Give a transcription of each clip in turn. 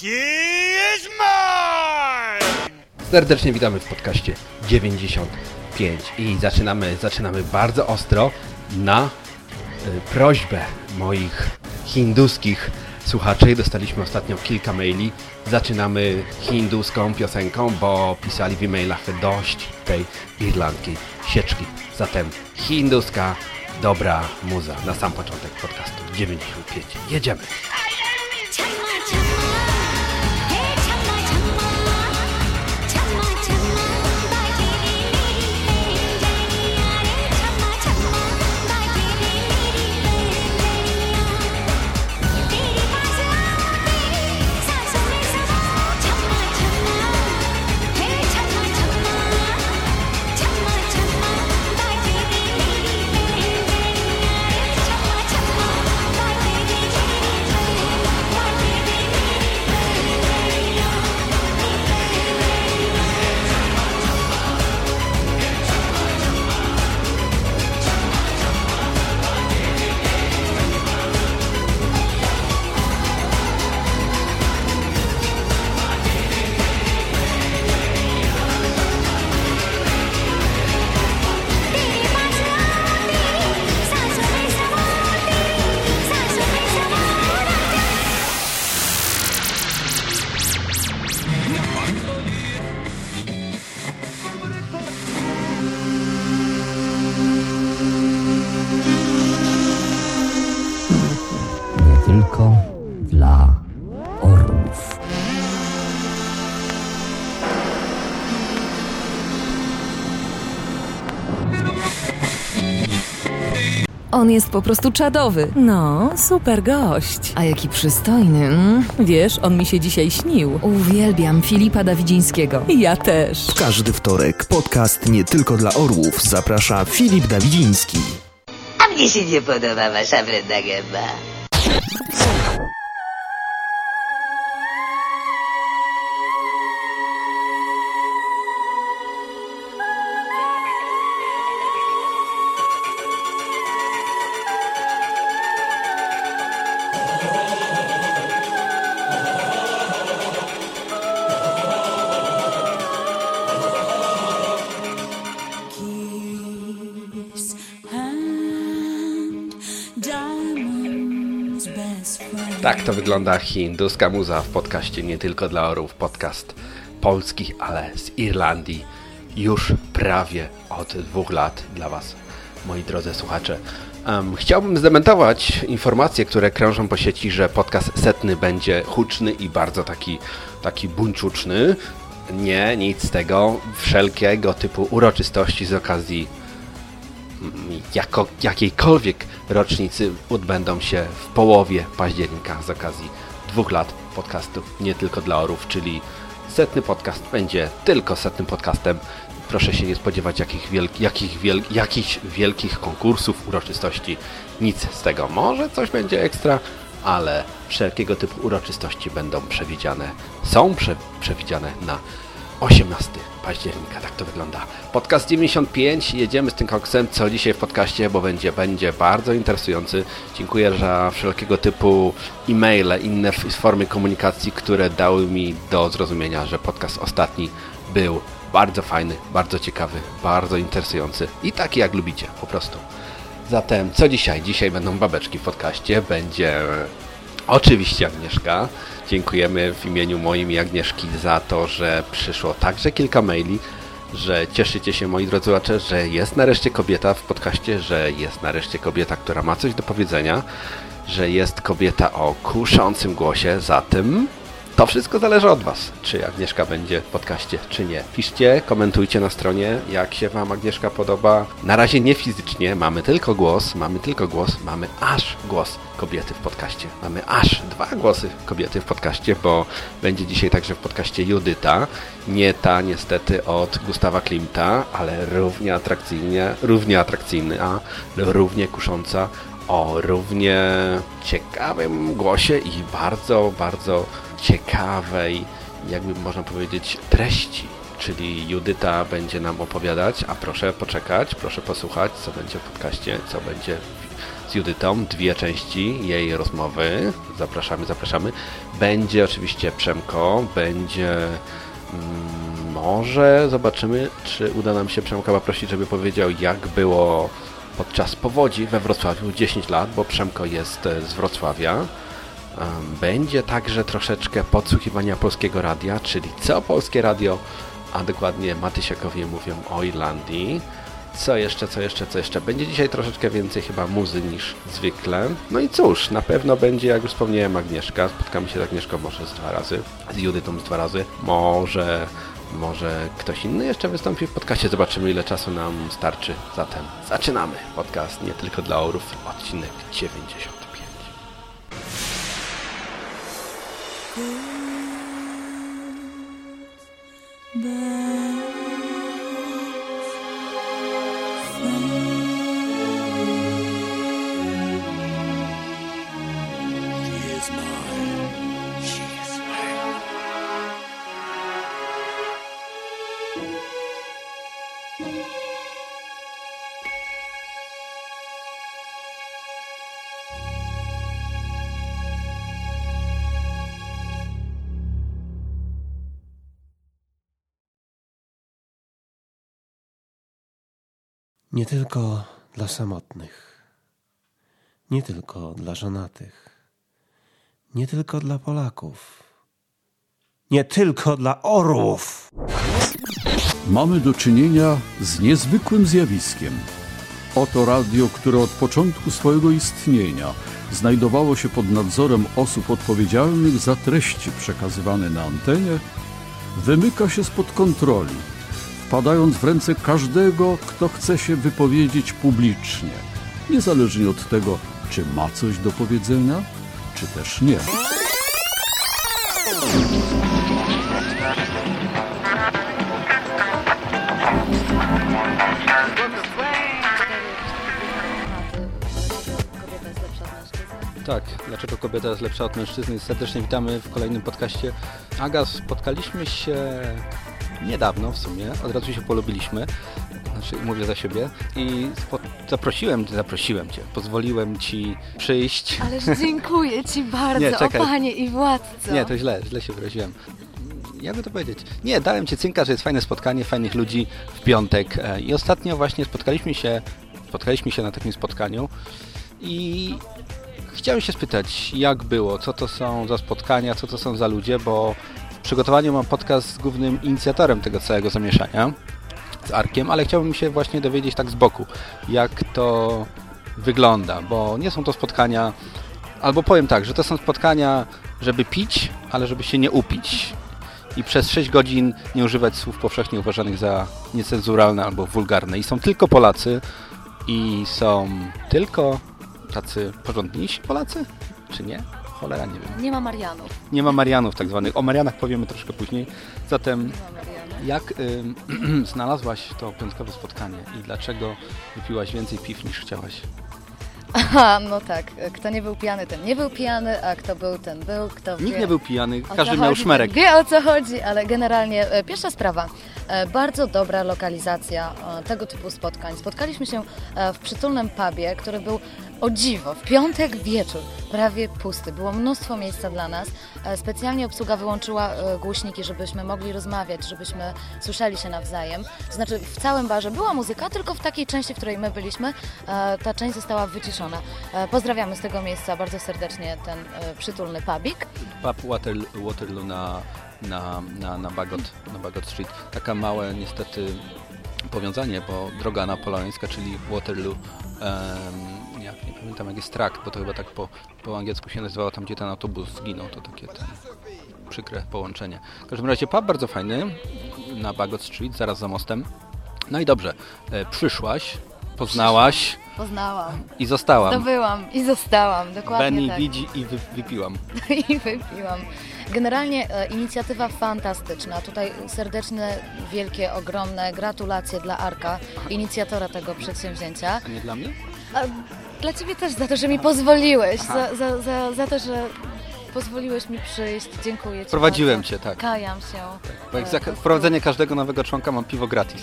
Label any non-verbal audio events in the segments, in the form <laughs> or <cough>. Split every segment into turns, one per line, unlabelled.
He is mine!
Serdecznie witamy w podcaście 95 i zaczynamy, zaczynamy bardzo ostro na y, prośbę moich hinduskich słuchaczy. Dostaliśmy ostatnio kilka maili. Zaczynamy hinduską piosenką, bo pisali w e-mailach dość tej irlandzkiej sieczki. Zatem hinduska, dobra muza na sam początek podcastu 95. Jedziemy!
On jest po prostu czadowy. No, super gość. A jaki przystojny. Mm? Wiesz, on mi się dzisiaj śnił. Uwielbiam Filipa Dawidzińskiego. Ja też.
Każdy wtorek podcast nie tylko dla orłów zaprasza Filip Dawidziński.
A mnie się nie podoba wasza wredna gęba.
Tak to wygląda hinduska muza w podcaście nie tylko dla orów. Podcast polski, ale z Irlandii już prawie od dwóch lat dla Was, moi drodzy słuchacze. Em, chciałbym zdementować informacje, które krążą po sieci, że podcast setny będzie huczny i bardzo taki, taki buńczuczny. Nie, nic z tego. Wszelkiego typu uroczystości z okazji jako, jakiejkolwiek rocznicy odbędą się w połowie października z okazji dwóch lat podcastu nie tylko dla orów, czyli setny podcast będzie tylko setnym podcastem. Proszę się nie spodziewać jakich wielk, jakich jakichś wielkich konkursów, uroczystości, nic z tego. Może coś będzie ekstra, ale wszelkiego typu uroczystości będą przewidziane, są prze, przewidziane na 18 października, tak to wygląda. Podcast 95, jedziemy z tym koksem, co dzisiaj w podcaście, bo będzie, będzie bardzo interesujący. Dziękuję za wszelkiego typu e-maile, inne formy komunikacji, które dały mi do zrozumienia, że podcast ostatni był bardzo fajny, bardzo ciekawy, bardzo interesujący i taki jak lubicie, po prostu. Zatem, co dzisiaj? Dzisiaj będą babeczki w podcaście, będzie Oczywiście Agnieszka. Dziękujemy w imieniu moim i Agnieszki za to, że przyszło także kilka maili, że cieszycie się moi drodzy słuchacze, że jest nareszcie kobieta w podcaście, że jest nareszcie kobieta, która ma coś do powiedzenia, że jest kobieta o kuszącym głosie, zatem to wszystko zależy od Was, czy Agnieszka będzie w podcaście, czy nie. Piszcie, komentujcie na stronie, jak się Wam Agnieszka podoba. Na razie nie fizycznie, mamy tylko głos, mamy tylko głos, mamy aż głos kobiety w podcaście. Mamy aż dwa głosy kobiety w podcaście, bo będzie dzisiaj także w podcaście Judyta. Nie ta niestety od Gustawa Klimta, ale równie atrakcyjnie, równie atrakcyjna, równie kusząca o równie ciekawym głosie i bardzo, bardzo ciekawej, jakby można powiedzieć, treści. Czyli Judyta będzie nam opowiadać, a proszę poczekać, proszę posłuchać, co będzie w podcaście, co będzie z Judytą, dwie części jej rozmowy. Zapraszamy, zapraszamy. Będzie oczywiście Przemko, będzie mm, może zobaczymy, czy uda nam się Przemka poprosić, żeby powiedział, jak było podczas powodzi we Wrocławiu 10 lat, bo Przemko jest e, z Wrocławia. Będzie także troszeczkę podsłuchiwania polskiego radia, czyli co polskie radio, a dokładnie Matysiakowie mówią o Irlandii. Co jeszcze, co jeszcze, co jeszcze? Będzie dzisiaj troszeczkę więcej chyba muzy niż zwykle. No i cóż, na pewno będzie, jak już wspomniałem, Agnieszka. Spotkamy się z Agnieszką może z dwa razy, z Judytą z dwa razy. Może, może ktoś inny jeszcze wystąpi w podcaście. Zobaczymy, ile czasu nam starczy. Zatem zaczynamy podcast nie tylko dla orów, odcinek 95.
Nie tylko dla samotnych, nie tylko dla żonatych, nie tylko dla Polaków, nie tylko dla orłów.
Mamy do czynienia z niezwykłym zjawiskiem. Oto radio, które od początku swojego istnienia znajdowało się pod nadzorem osób odpowiedzialnych za treści przekazywane na antenie, wymyka się spod kontroli, wpadając w ręce każdego, kto chce się wypowiedzieć publicznie, niezależnie od tego, czy ma coś do powiedzenia, czy też nie.
Tak, dlaczego kobieta jest lepsza od mężczyzny? Serdecznie witamy w kolejnym podcaście. Aga, spotkaliśmy się niedawno w sumie, od razu się polubiliśmy, znaczy mówię za siebie i zaprosiłem, zaprosiłem Cię, pozwoliłem Ci przyjść.
Ależ dziękuję Ci <laughs> bardzo,
Nie, czekaj.
o Panie i Władco.
Nie, to źle, źle się wyraziłem. Jakby to powiedzieć? Nie, dałem Ci cynka, że jest fajne spotkanie, fajnych ludzi w piątek e, i ostatnio właśnie spotkaliśmy się, spotkaliśmy się na takim spotkaniu i chciałem się spytać, jak było, co to są za spotkania, co to są za ludzie, bo przygotowaniu mam podcast z głównym inicjatorem tego całego zamieszania, z Arkiem, ale chciałbym się właśnie dowiedzieć tak z boku, jak to wygląda, bo nie są to spotkania, albo powiem tak, że to są spotkania, żeby pić, ale żeby się nie upić. I przez 6 godzin nie używać słów powszechnie uważanych za niecenzuralne albo wulgarne. I są tylko Polacy i są tylko tacy porządniejsi Polacy, czy nie? Cholera, nie wiem.
Nie ma Marianów.
Nie ma Marianów tak zwanych. O Marianach powiemy troszkę później. Zatem jak ym, <clears throat> znalazłaś to piątkowe spotkanie i dlaczego wypiłaś więcej piw niż chciałaś?
Aha, no tak. Kto nie był pijany, ten nie był pijany, a kto był, ten był. Kto
Nikt
wie,
nie był pijany, każdy miał
chodzi,
szmerek.
Wie o co chodzi, ale generalnie e, pierwsza sprawa. E, bardzo dobra lokalizacja e, tego typu spotkań. Spotkaliśmy się e, w przytulnym pubie, który był o dziwo, w piątek wieczór, prawie pusty. Było mnóstwo miejsca dla nas. Specjalnie obsługa wyłączyła głośniki, żebyśmy mogli rozmawiać, żebyśmy słyszeli się nawzajem. To znaczy w całym barze była muzyka, tylko w takiej części, w której my byliśmy, ta część została wyciszona. Pozdrawiamy z tego miejsca bardzo serdecznie ten przytulny pubik.
Pub Water, Waterloo na, na, na, na, Bagot, na Bagot Street. Taka małe niestety powiązanie, bo droga napoleońska, czyli Waterloo, em, jak nie pamiętam jak jest track, bo to chyba tak po, po angielsku się nazywało, tam gdzie ten autobus zginął, to takie ten przykre połączenie. W każdym razie pub bardzo fajny na Bagot Street, zaraz za mostem. No i dobrze, e, przyszłaś, poznałaś
Poznałam,
i zostałam.
zdobyłam i zostałam, dokładnie
Benny
tak.
widzi i wy, wypiłam. <laughs>
I wypiłam. Generalnie e, inicjatywa fantastyczna. Tutaj serdeczne, wielkie, ogromne gratulacje dla Arka, inicjatora tego przedsięwzięcia.
A nie dla mnie?
A dla Ciebie też za to, że mi pozwoliłeś, za, za, za, za to, że pozwoliłeś mi przyjść. Dziękuję Ci
Prowadziłem
bardzo.
Cię, tak.
Kajam się.
Bo jak za każdego nowego członka mam piwo gratis.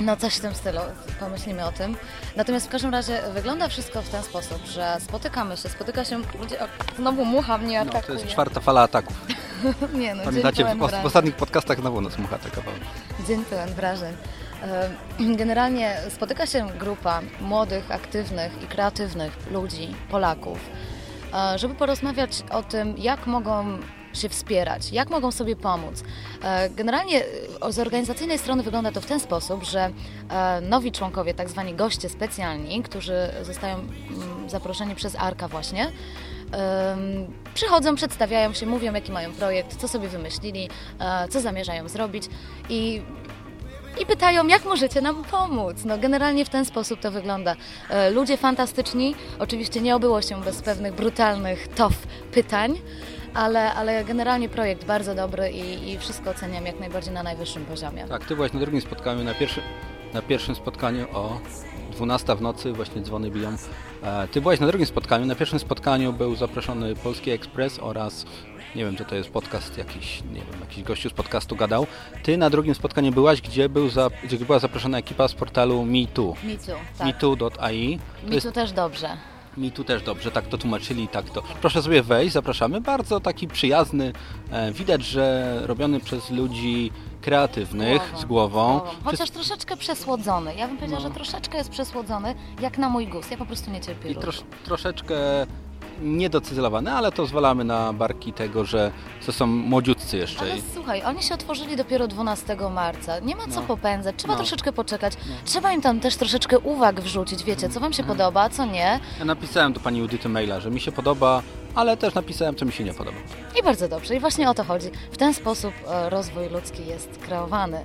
No coś w tym stylu, pomyślimy o tym. Natomiast w każdym razie wygląda wszystko w ten sposób, że spotykamy się, spotyka się ludzie, znowu mucha mnie
No, to
atakuje.
jest czwarta fala ataków. <laughs>
Nie no,
Pamiętacie, w, w ostatnich podcastach znowu nas mucha atakowała.
Dzień pełen wrażeń. <clears throat> Generalnie spotyka się grupa młodych, aktywnych i kreatywnych ludzi, Polaków, e, żeby porozmawiać o tym, jak mogą się wspierać, jak mogą sobie pomóc. E, Generalnie e, z organizacyjnej strony wygląda to w ten sposób, że e, nowi członkowie, tak zwani goście specjalni, którzy zostają mm, zaproszeni przez Arka właśnie, przychodzą, przedstawiają się, mówią jaki mają projekt, co sobie wymyślili, co zamierzają zrobić i, i pytają, jak możecie nam pomóc. No, generalnie w ten sposób to wygląda. Ludzie fantastyczni, oczywiście nie obyło się bez pewnych brutalnych tof pytań, ale, ale generalnie projekt bardzo dobry i, i wszystko oceniam jak najbardziej na najwyższym poziomie.
Tak, ty byłaś na drugim spotkaniu, na, pierwszy, na pierwszym spotkaniu o 12 w nocy, właśnie dzwony biją. E, Ty byłaś na drugim spotkaniu, na pierwszym spotkaniu był zaproszony Polski Express oraz, nie wiem, czy to jest podcast jakiś, nie wiem, jakiś gościu z podcastu gadał. Ty na drugim spotkaniu byłaś, gdzie, był za, gdzie była zaproszona ekipa z portalu MeToo.
MeToo, tak.
MeToo.ai. To
Mi
jest
też dobrze.
Mi tu też dobrze, tak to tłumaczyli, tak to. Proszę sobie wejść, zapraszamy. Bardzo taki przyjazny. E, widać, że robiony przez ludzi kreatywnych, z głową.
Chociaż troszeczkę przesłodzony. Ja bym powiedziała, że troszeczkę jest przesłodzony, jak na mój gust. Ja po prostu nie cierpię
I trosz, troszeczkę niedocyzelowane, ale to zwalamy na barki tego, że to są młodziutcy jeszcze.
Ale słuchaj, oni się otworzyli dopiero 12 marca. Nie ma co
No.
popędzać, trzeba
No.
troszeczkę poczekać. Trzeba im tam też troszeczkę uwag wrzucić, wiecie, co wam się podoba, a co nie.
Ja napisałem do pani Judyty maila, że mi się podoba, ale też napisałem, co mi się nie podoba.
I bardzo dobrze. I właśnie o to chodzi. W ten sposób e, rozwój ludzki jest kreowany.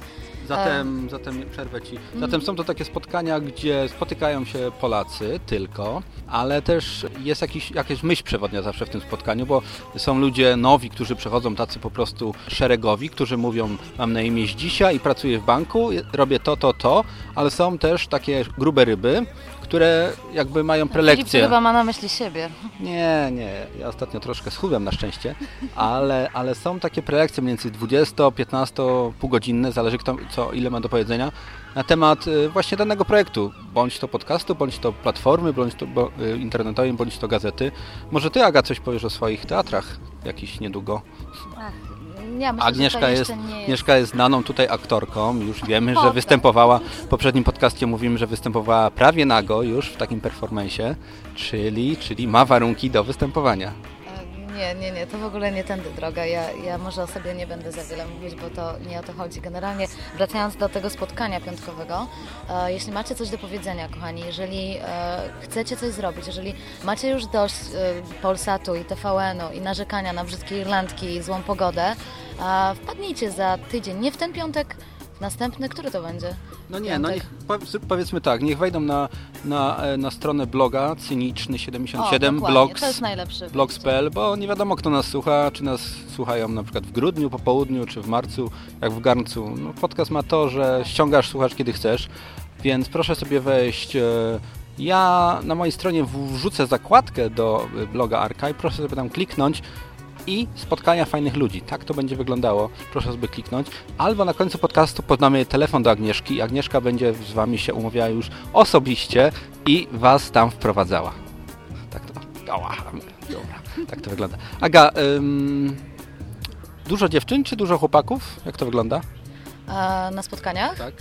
Zatem, zatem przerwę ci. Zatem są to takie spotkania, gdzie spotykają się Polacy tylko, ale też jest jakiś, jakaś myśl przewodnia zawsze w tym spotkaniu, bo są ludzie nowi, którzy przychodzą tacy po prostu szeregowi, którzy mówią, mam na imię Zdzisia i pracuję w banku, robię to, to, to, ale są też takie grube ryby, które jakby mają prelekcje.
chyba ma na myśli siebie.
Nie, nie. Ja ostatnio troszkę schudłem na szczęście, ale, ale są takie prelekcje mniej więcej 20, 15, półgodzinne, zależy kto, co, ile ma do powiedzenia, na temat y, właśnie danego projektu, bądź to podcastu, bądź to platformy, bądź to bo, y, internetowej, bądź to gazety. Może ty, Aga, coś powiesz o swoich teatrach jakiś niedługo.
Ach, ja myślę,
Agnieszka jest,
jest...
Agnieszka jest znaną tutaj aktorką, już wiemy, że występowała, w poprzednim podcaście mówimy, że występowała prawie nago już w takim performanceie, czyli, czyli ma warunki do występowania.
Nie, nie, nie, to w ogóle nie tędy droga. Ja, ja może o sobie nie będę za wiele mówić, bo to nie o to chodzi. Generalnie wracając do tego spotkania piątkowego, e, jeśli macie coś do powiedzenia, kochani, jeżeli e, chcecie coś zrobić, jeżeli macie już dość e, Polsatu i TVN-u i narzekania na brzydkie Irlandki i złą pogodę, e, wpadnijcie za tydzień, nie w ten piątek, następny, który to będzie?
No nie, no niech, powiedz- powiedzmy tak, niech wejdą na, na, e, na stronę bloga
O,
cyniczny77
dokładnie,
blogs,
to jest najlepszy
blogs.pl, bo nie wiadomo kto nas słucha, czy nas słuchają na przykład w grudniu, po południu, czy w marcu, jak w garncu. No, podcast ma to, że ściągasz, słuchasz kiedy chcesz, więc proszę sobie wejść. e, Ja na mojej stronie wrzucę zakładkę do e, bloga Archive, proszę sobie tam kliknąć i spotkania fajnych ludzi. Tak to będzie wyglądało. Proszę sobie kliknąć. Albo na końcu podcastu podamy telefon do Agnieszki Agnieszka będzie z Wami się umawiała już osobiście i Was tam wprowadzała. Tak to... Dobra. Tak to wygląda. Aga, ym, dużo dziewczyn czy dużo chłopaków? Jak to wygląda?
Na spotkaniach?
Tak.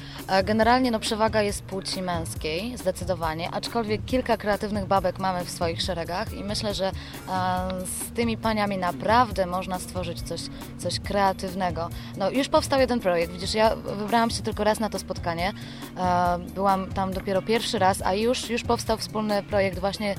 Generalnie no, przewaga jest płci męskiej, zdecydowanie, aczkolwiek kilka kreatywnych babek mamy w swoich szeregach i myślę, że z tymi paniami naprawdę można stworzyć coś, coś kreatywnego. No, już powstał jeden projekt, widzisz, ja wybrałam się tylko raz na to spotkanie, byłam tam dopiero pierwszy raz, a już, już powstał wspólny projekt właśnie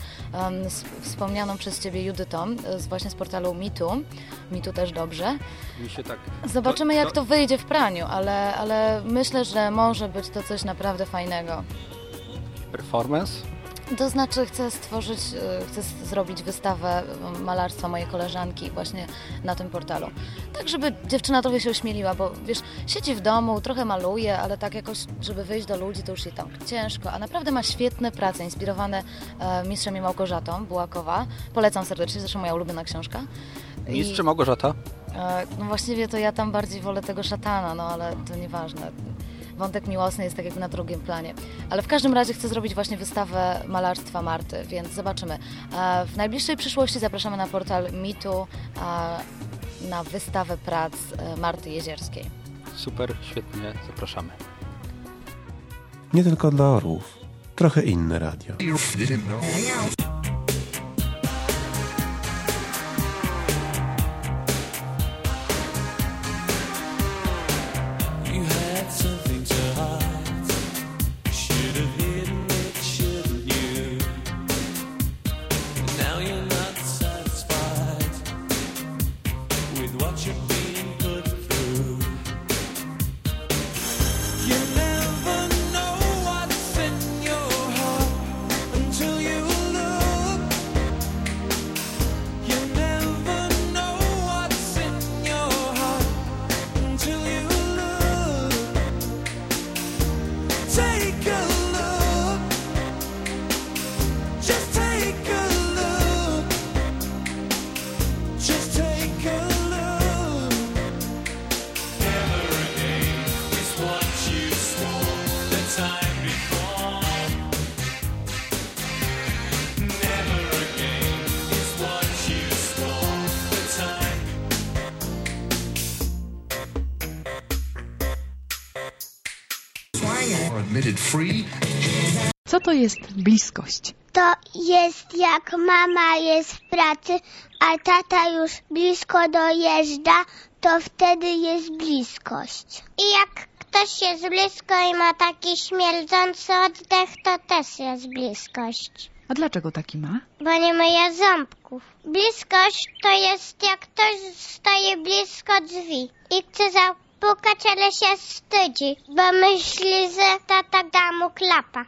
z wspomnianą przez Ciebie Judytą, z, właśnie z portalu Mitu, Mitu też dobrze.
Mi się tak...
Zobaczymy, jak to wyjdzie w praniu, ale, ale myślę, że może być to coś naprawdę fajnego.
Performance?
To znaczy, chcę stworzyć, y, chcę zrobić wystawę malarstwa mojej koleżanki właśnie na tym portalu. Tak, żeby dziewczyna trochę się ośmieliła, bo wiesz, siedzi w domu, trochę maluje, ale tak jakoś, żeby wyjść do ludzi, to już jej tam ciężko, a naprawdę ma świetne prace, inspirowane e, Mistrzem i Małgorzatą Bułakowa. Polecam serdecznie, zresztą moja ulubiona książka. I-
Mistrz czy Małgorzata?
E, No właściwie to ja tam bardziej wolę tego szatana, no ale to nieważne. wątek miłosny jest tak jakby na drugim planie. Ale w każdym razie chcę zrobić właśnie wystawę malarstwa Marty, więc zobaczymy. E, W najbliższej przyszłości zapraszamy na portal Mitu e, na wystawę prac Marty Jezierskiej.
Super, świetnie, zapraszamy.
Nie tylko dla orłów. Trochę inne radio.
Co to jest bliskość?
To jest jak mama jest w pracy, a tata już blisko dojeżdża, to wtedy jest bliskość. I jak ktoś jest blisko i ma taki śmierdzący oddech, to też jest bliskość.
A dlaczego taki ma?
Bo nie ma ząbków. Bliskość to jest jak ktoś stoi blisko drzwi i chce zapukać, ale się wstydzi, bo myśli, że tata da mu klapa.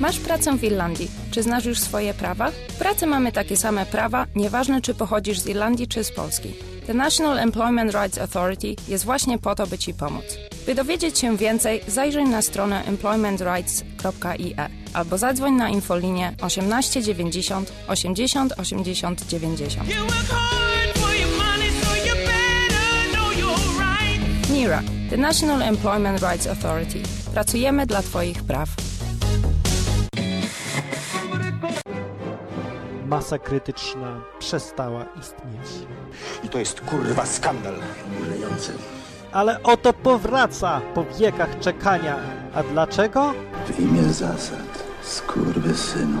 Masz pracę w Irlandii. Czy znasz już swoje prawa? W pracy mamy takie same prawa, nieważne czy pochodzisz z Irlandii czy z Polski. The National Employment Rights Authority jest właśnie po to, by Ci pomóc. By dowiedzieć się więcej, zajrzyj na stronę employmentrights.ie albo zadzwoń na infolinię 18 90 80 80 90. NERA, The National Employment Rights Authority. Pracujemy dla Twoich praw.
Masa krytyczna przestała istnieć.
I to jest kurwa skandal. Ulejący.
Ale oto powraca po wiekach czekania. A dlaczego?
W imię zasad, skurwysynu.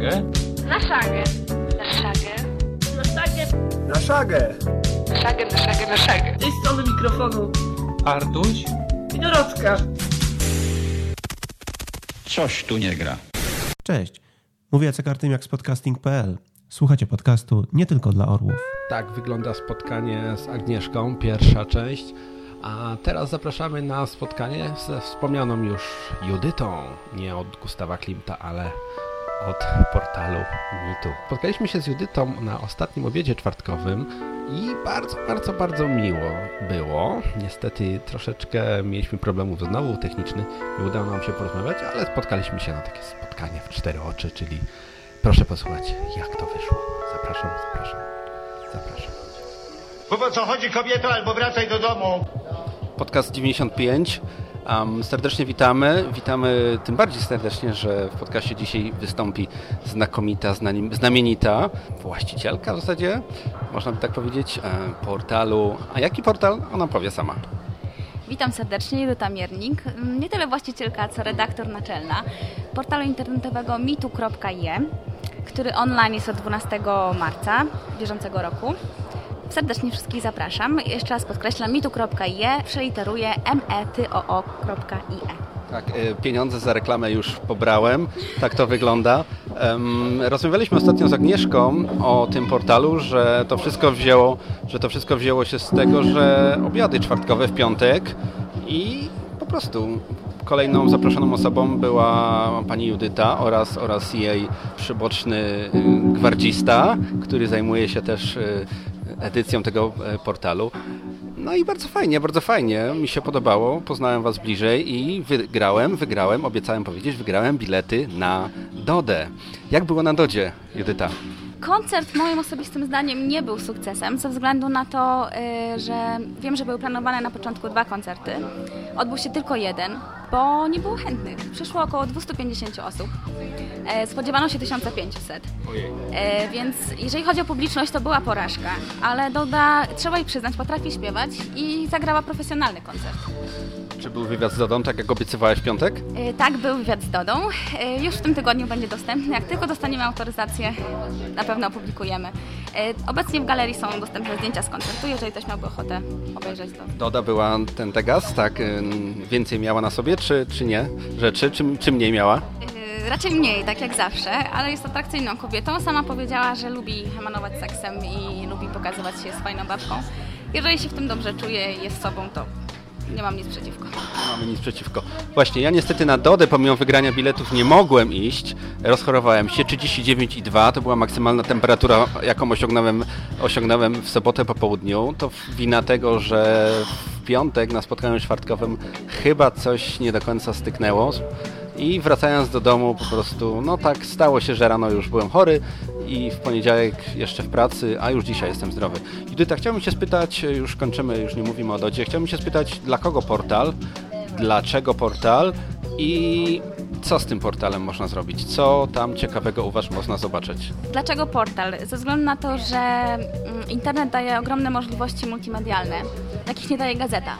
Szagę?
Na szagę.
Na szagę.
Na szagę. Na szagę. Na szagę,
na szagę,
na szagę. Z tej strony mikrofonu.
Artuś?
I Dorotka.
Coś tu nie gra.
Cześć. Mówię Jacek Artymiak z podcasting.pl. Słuchacie podcastu nie tylko dla orłów.
Tak wygląda spotkanie z Agnieszką, pierwsza część. A teraz zapraszamy na spotkanie ze wspomnianą już Judytą. Nie od Gustawa Klimta, ale od portalu Mitu. Spotkaliśmy się z Judytą na ostatnim obiedzie czwartkowym i bardzo, bardzo, bardzo miło było. Niestety troszeczkę mieliśmy problemów znowu technicznych, nie udało nam się porozmawiać, ale spotkaliśmy się na takie spotkanie w cztery oczy, czyli proszę posłuchać, jak to wyszło. Zapraszam, zapraszam, zapraszam.
Mów o co chodzi kobieto, albo wracaj do domu.
Podcast 95. Um, serdecznie witamy. Witamy tym bardziej serdecznie, że w podcaście dzisiaj wystąpi znakomita, znamienita właścicielka w zasadzie, można by tak powiedzieć, e, portalu. A jaki portal? Ona powie sama.
Witam serdecznie, Judyta Miernik. Nie tyle właścicielka, co redaktor naczelna portalu internetowego mitu.je, który online jest od 12 marca bieżącego roku. Serdecznie wszystkich zapraszam. Jeszcze raz podkreślam mitu.ie, przeliteruję metoo.ie.
Tak, y, pieniądze za reklamę już pobrałem, tak to wygląda. Rozmawialiśmy ostatnio z Agnieszką o tym portalu, że to wszystko wzięło, że to wszystko wzięło się z tego, że obiady czwartkowe w piątek i po prostu kolejną zaproszoną osobą była pani Judyta oraz, oraz jej przyboczny y, gwardzista, który zajmuje się też y, edycją tego e, portalu. No i bardzo fajnie, bardzo fajnie. Mi się podobało. Poznałem Was bliżej i wygrałem, wygrałem, obiecałem powiedzieć, wygrałem bilety na Dodę. Jak było na Dodzie, Judyta?
Koncert moim osobistym zdaniem nie był sukcesem, ze względu na to, y, że wiem, że były planowane na początku dwa koncerty. Odbył się tylko jeden, bo nie było chętnych. Przyszło około 250 osób. E, Spodziewano się 1500. E, Więc jeżeli chodzi o publiczność, to była porażka. Ale Doda, trzeba jej przyznać, potrafi śpiewać i zagrała profesjonalny koncert.
Czy był wywiad z Dodą, tak jak obiecywałeś w piątek?
E, Tak, był wywiad z Dodą. E, Już w tym tygodniu będzie dostępny. Jak tylko dostaniemy autoryzację, na pewno opublikujemy. E, Obecnie w galerii są dostępne zdjęcia z koncertu, jeżeli ktoś miałby ochotę obejrzeć to.
Doda była ten Tegas, tak? ym, Więcej miała na sobie, czy, czy nie? Rzeczy, czy, czy mniej miała?
E, Raczej mniej, tak jak zawsze, ale jest atrakcyjną kobietą. Sama powiedziała, że lubi emanować seksem i lubi pokazywać się fajną babką. Jeżeli się w tym dobrze czuje i jest sobą, to nie mam nic przeciwko.
Nie mamy nic przeciwko. Właśnie, ja niestety na Dodę, pomimo wygrania biletów, nie mogłem iść. Rozchorowałem się 39,2 to była maksymalna temperatura, jaką osiągnąłem, osiągnąłem w sobotę po południu. To wina tego, że w piątek na spotkaniu czwartkowym chyba coś nie do końca styknęło. I wracając do domu po prostu, no tak stało się, że rano już byłem chory i w poniedziałek jeszcze w pracy, a już dzisiaj jestem zdrowy. Judyta, chciałbym się spytać, już kończymy, już nie mówimy o Dodzie, chciałbym się spytać, dla kogo portal, dlaczego portal i co z tym portalem można zrobić? Co tam ciekawego u Was można zobaczyć?
Dlaczego portal? Ze względu na to, że mm, internet daje ogromne możliwości multimedialne, jakich nie daje gazeta.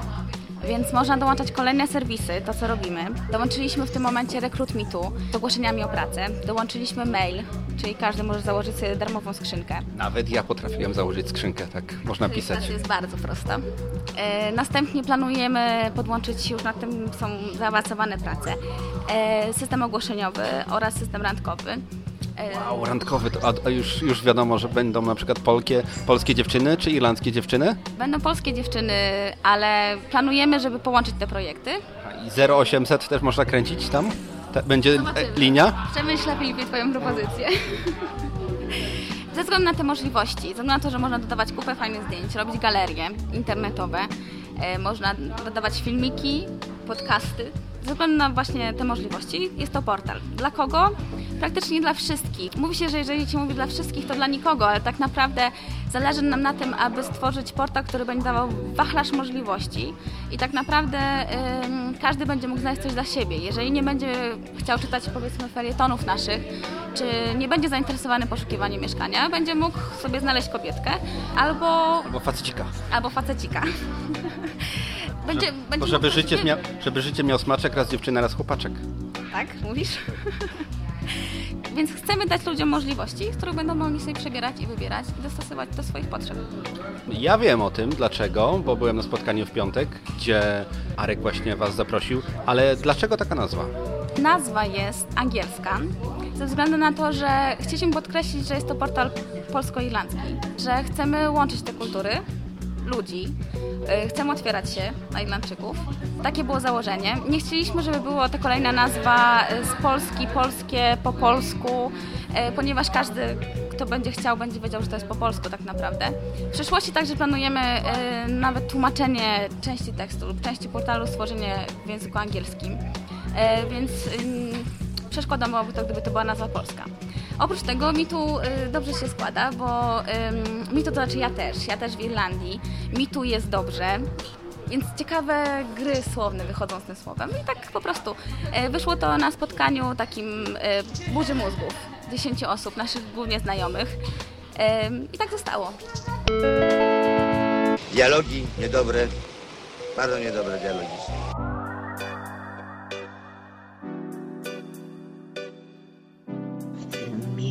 Więc można dołączać kolejne serwisy, to co robimy. Dołączyliśmy w tym momencie RecruitMeetu z ogłoszeniami o pracę. Dołączyliśmy mail, czyli każdy może założyć sobie darmową skrzynkę.
Nawet ja potrafiłem założyć skrzynkę, tak można pisać.
To jest bardzo prosto. E, następnie planujemy podłączyć, już nad tym są zaawansowane prace, e, system ogłoszeniowy oraz system randkowy.
Wow, randkowy, to, a, już, już wiadomo, że będą na przykład polskie, polskie dziewczyny czy irlandzkie dziewczyny?
Będą polskie dziewczyny, ale planujemy, żeby połączyć te projekty.
I 0800 też można kręcić tam? Ta, będzie e, linia?
Przemyślę Filipie Twoją propozycję. <laughs> Ze względu na te możliwości, ze względu na to, że można dodawać kupę fajnych zdjęć, robić galerie internetowe, e, można dodawać filmiki, podcasty. Ze względu na właśnie te możliwości jest to portal. Dla kogo? Praktycznie dla wszystkich. Mówi się, że jeżeli się mówi dla wszystkich, to dla nikogo, ale tak naprawdę zależy nam na tym, aby stworzyć portal, który będzie dawał wachlarz możliwości i tak naprawdę ym, każdy będzie mógł znaleźć coś dla siebie. Jeżeli nie będzie chciał czytać powiedzmy felietonów naszych, czy nie będzie zainteresowany poszukiwaniem mieszkania, będzie mógł sobie znaleźć kobietkę albo,
Albo facecika.
albo facecika. <laughs> będzie,
Że,
będzie
żeby życie, mia, żeby życie miał smaczek, raz dziewczyna, raz chłopaczek.
Tak, mówisz? <laughs> Więc chcemy dać ludziom możliwości, z których będą mogli sobie przebierać i wybierać i dostosować do swoich potrzeb.
Ja wiem o tym, dlaczego, bo byłem na spotkaniu w piątek, gdzie Arek właśnie Was zaprosił, ale dlaczego taka nazwa?
Nazwa jest angielska, ze względu na to, że chcieliśmy podkreślić, że jest to portal polsko-irlandzki, że chcemy łączyć te kultury, ludzi, y, chcemy otwierać się na Irlandczyków. Takie było założenie. Nie chcieliśmy, żeby była to kolejna nazwa y, z Polski, polskie, po polsku, y, ponieważ każdy, kto będzie chciał, będzie wiedział, że to jest po polsku tak naprawdę. W przyszłości także planujemy nawet tłumaczenie części tekstu lub części portalu, stworzenie w języku angielskim. E, więc ym, przeszkodą byłoby to, gdyby to była nazwa polska. Oprócz tego mi tu y, dobrze się składa, bo ym, mi to znaczy ja też, ja też w Irlandii, mi tu jest dobrze. Więc ciekawe gry słowne wychodzą z tym słowem. I tak po prostu e, wyszło to na spotkaniu takim e, burzy mózgów. 10 osób, naszych głównie znajomych. I tak zostało.
Dialogi niedobre, bardzo niedobre dialogi.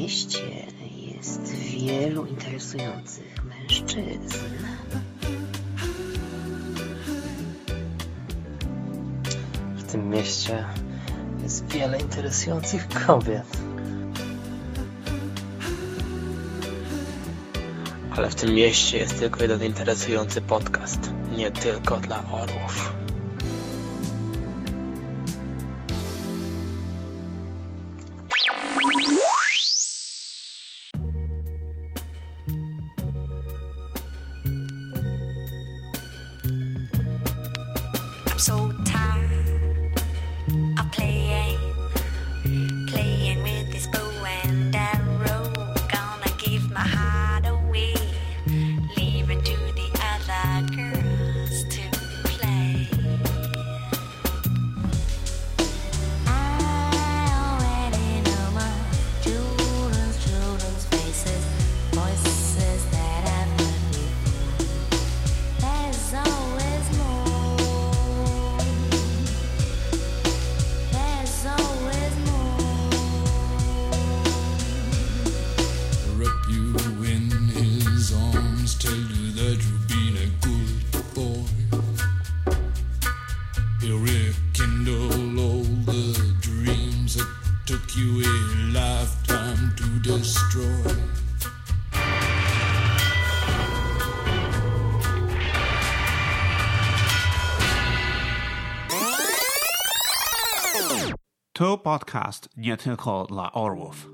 Mieście jest wielu interesujących mężczyzn. W tym mieście jest wiele interesujących kobiet. Ale w tym mieście jest tylko jeden interesujący podcast. Nie tylko dla orłów.
Podcast nie tylko dla orłów.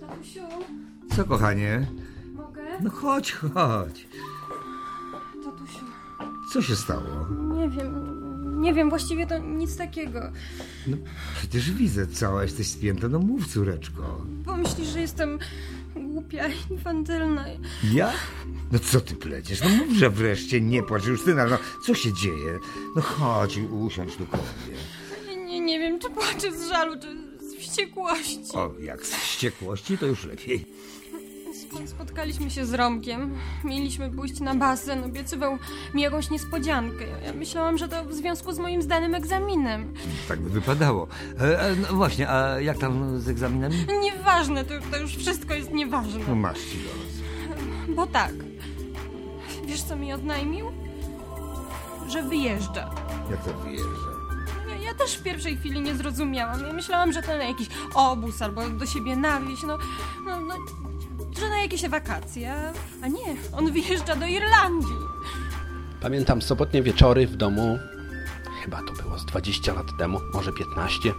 Tatusiu,
Co, kochanie?
mogę?
No chodź, chodź.
Tatusiu,
Co się stało?
nie wiem, nie wiem, właściwie to nic takiego.
No, przecież widzę, cała jesteś spięta. No mów, córeczko.
Pomyślisz, że jestem głupia infantylna.
Ja? No co ty pleciesz? No mów, że wreszcie nie płacz, Justyna. No co się dzieje? No chodź, usiądź tu koło mnie.
Nie, nie wiem, czy płaczę z żalu, czy z wściekłości.
O, jak z wściekłości, to już lepiej.
Sp- Spotkaliśmy się z Romkiem. Mieliśmy pójść na basen. Obiecywał mi jakąś niespodziankę. Ja myślałam, że to w związku z moim zdanym egzaminem.
Tak by wypadało. E, e, no właśnie, a jak tam z egzaminami?
Nieważne, to, to już wszystko jest nieważne.
No masz ci los.
Bo tak. Wiesz, co mi odnajmił? Że wyjeżdża.
Jak to wyjeżdża?
Ja, ja też w pierwszej chwili nie zrozumiałam. Ja myślałam, że to na jakiś obóz albo do siebie na wieś, no, no, no że na jakieś wakacje. A nie, on wyjeżdża do Irlandii.
Pamiętam sobotnie wieczory w domu, chyba to było z 20 lat temu, może 15.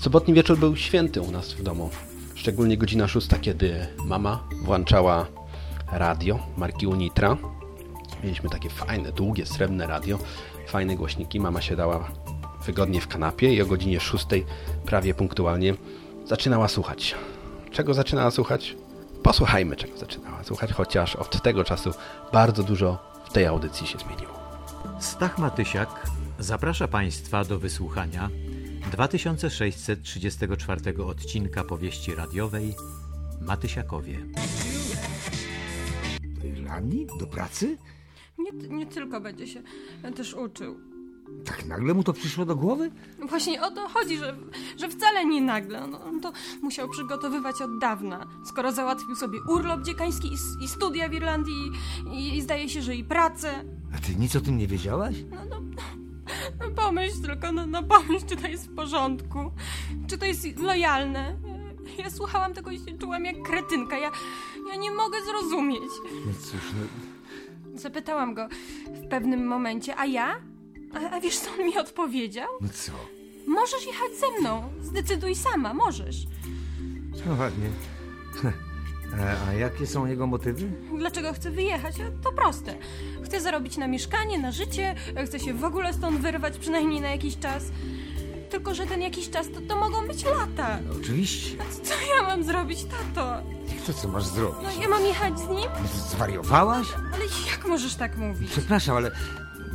Sobotni wieczór był święty u nas w domu. Szczególnie godzina 6, kiedy mama włączała radio marki Unitra. Mieliśmy takie fajne, długie, srebrne radio, fajne głośniki. Mama się dała wygodnie w kanapie i o godzinie 6 prawie punktualnie zaczynała słuchać. Czego zaczynała słuchać? Posłuchajmy, czego zaczynała słuchać, chociaż od tego czasu bardzo dużo w tej audycji się zmieniło.
Stach Matysiak zaprasza Państwa do wysłuchania 2634 odcinka powieści radiowej Matysiakowie.
Do Irlandii? Do pracy?
Nie, nie tylko będzie się też uczył.
Tak nagle mu to przyszło do głowy?
Właśnie o to chodzi, że, że wcale nie nagle. No, on to musiał przygotowywać od dawna. Skoro załatwił sobie urlop dziekański i, i studia w Irlandii i, i zdaje się, że i pracę.
A ty nic o tym nie wiedziałaś?
No, no, no pomyśl tylko, no, no pomyśl, czy to jest w porządku. Czy to jest lojalne. Ja słuchałam tego i się czułam jak kretynka. Ja, ja nie mogę zrozumieć.
No cóż, no...
Zapytałam go w pewnym momencie, a ja? A, a wiesz, co on mi odpowiedział?
No co?
Możesz jechać ze mną. Zdecyduj sama, możesz.
No ładnie. A, <laughs> a jakie są jego motywy?
Dlaczego chcę wyjechać? A To proste. Chcę zarobić na mieszkanie, na życie, chcę się w ogóle stąd wyrwać przynajmniej na jakiś czas. Tylko, że ten jakiś czas to, to mogą być lata.
No, oczywiście.
A co, co ja mam zrobić, tato?
To co masz zrobić?
No ja mam jechać z nim?
Zwariowałaś?
Ale jak możesz tak mówić?
Przepraszam, ale